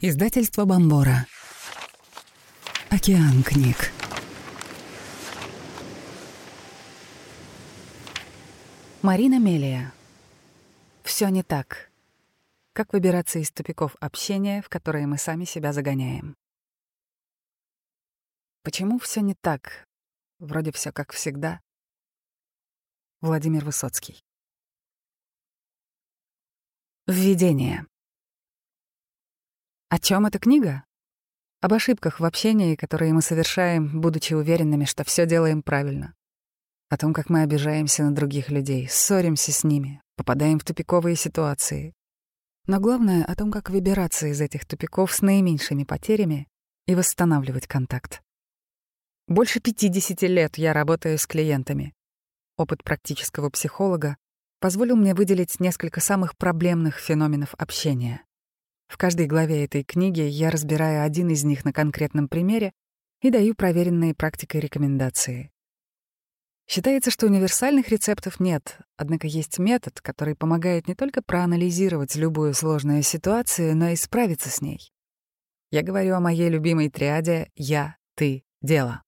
Издательство Бомбора. Океан книг. Марина Мелия. Все не так. Как выбираться из тупиков общения, в которые мы сами себя загоняем? Почему все не так? Вроде все как всегда. Владимир Высоцкий. Введение. О чем эта книга? Об ошибках в общении, которые мы совершаем, будучи уверенными, что все делаем правильно. О том, как мы обижаемся на других людей, ссоримся с ними, попадаем в тупиковые ситуации. Но главное — о том, как выбираться из этих тупиков с наименьшими потерями и восстанавливать контакт. Больше 50 лет я работаю с клиентами. Опыт практического психолога позволил мне выделить несколько самых проблемных феноменов общения. В каждой главе этой книги я разбираю один из них на конкретном примере и даю проверенные практикой рекомендации. Считается, что универсальных рецептов нет, однако есть метод, который помогает не только проанализировать любую сложную ситуацию, но и справиться с ней. Я говорю о моей любимой триаде «я», «ты», «дело».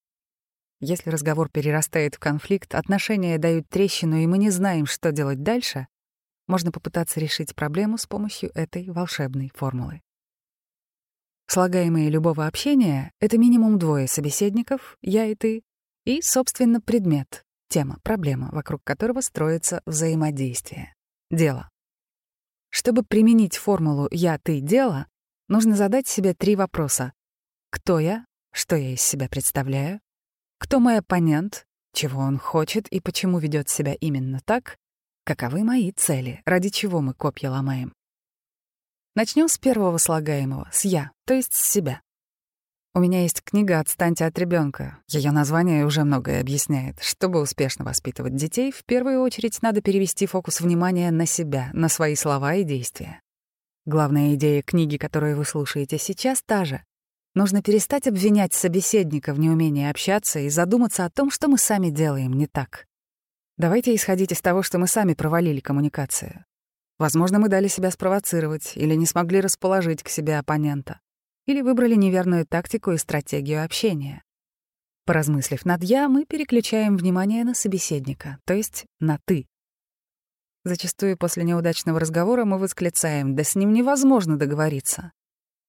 Если разговор перерастает в конфликт, отношения дают трещину, и мы не знаем, что делать дальше, можно попытаться решить проблему с помощью этой волшебной формулы. Слагаемые любого общения — это минимум двое собеседников, я и ты, и, собственно, предмет, тема, проблема, вокруг которого строится взаимодействие, дело. Чтобы применить формулу «я, ты, дело», нужно задать себе три вопроса. Кто я? Что я из себя представляю? Кто мой оппонент? Чего он хочет и почему ведет себя именно так? Каковы мои цели? Ради чего мы копья ломаем? Начнем с первого слагаемого, с «я», то есть с себя. У меня есть книга «Отстаньте от ребенка. Ее название уже многое объясняет. Чтобы успешно воспитывать детей, в первую очередь надо перевести фокус внимания на себя, на свои слова и действия. Главная идея книги, которую вы слушаете сейчас, та же. Нужно перестать обвинять собеседника в неумении общаться и задуматься о том, что мы сами делаем не так. Давайте исходить из того, что мы сами провалили коммуникацию. Возможно, мы дали себя спровоцировать или не смогли расположить к себе оппонента, или выбрали неверную тактику и стратегию общения. Поразмыслив над «я», мы переключаем внимание на собеседника, то есть на «ты». Зачастую после неудачного разговора мы восклицаем «да с ним невозможно договориться».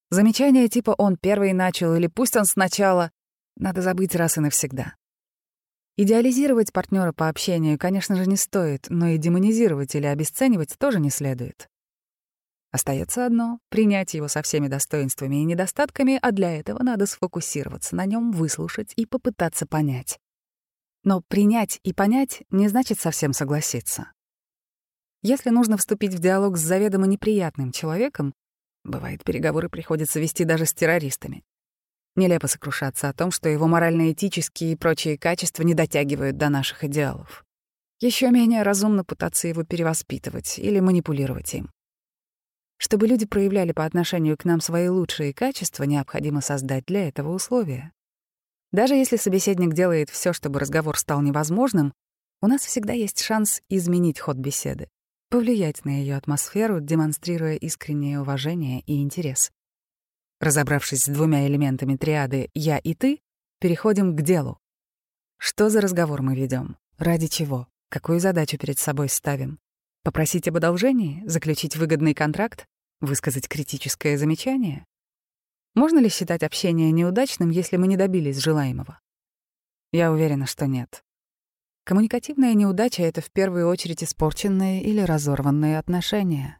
Замечания типа «он первый начал» или «пусть он сначала» надо забыть раз и навсегда. Идеализировать партнера по общению, конечно же, не стоит, но и демонизировать или обесценивать тоже не следует. Остается одно — принять его со всеми достоинствами и недостатками, а для этого надо сфокусироваться на нем, выслушать и попытаться понять. Но принять и понять не значит совсем согласиться. Если нужно вступить в диалог с заведомо неприятным человеком, бывает, переговоры приходится вести даже с террористами, Нелепо сокрушаться о том, что его морально-этические и прочие качества не дотягивают до наших идеалов. Еще менее разумно пытаться его перевоспитывать или манипулировать им. Чтобы люди проявляли по отношению к нам свои лучшие качества, необходимо создать для этого условия. Даже если собеседник делает все, чтобы разговор стал невозможным, у нас всегда есть шанс изменить ход беседы, повлиять на ее атмосферу, демонстрируя искреннее уважение и интерес. Разобравшись с двумя элементами триады «я» и «ты», переходим к делу. Что за разговор мы ведем? Ради чего? Какую задачу перед собой ставим? Попросить об одолжении? Заключить выгодный контракт? Высказать критическое замечание? Можно ли считать общение неудачным, если мы не добились желаемого? Я уверена, что нет. Коммуникативная неудача — это в первую очередь испорченные или разорванные отношения.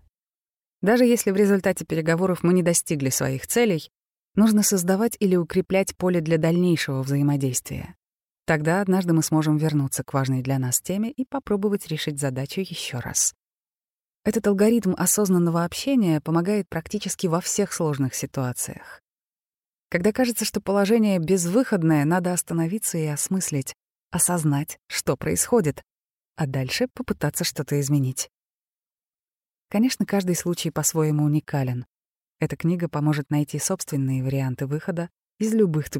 Даже если в результате переговоров мы не достигли своих целей, нужно создавать или укреплять поле для дальнейшего взаимодействия. Тогда однажды мы сможем вернуться к важной для нас теме и попробовать решить задачу еще раз. Этот алгоритм осознанного общения помогает практически во всех сложных ситуациях. Когда кажется, что положение безвыходное, надо остановиться и осмыслить, осознать, что происходит, а дальше попытаться что-то изменить. Конечно, каждый случай по-своему уникален. Эта книга поможет найти собственные варианты выхода из любых тупиков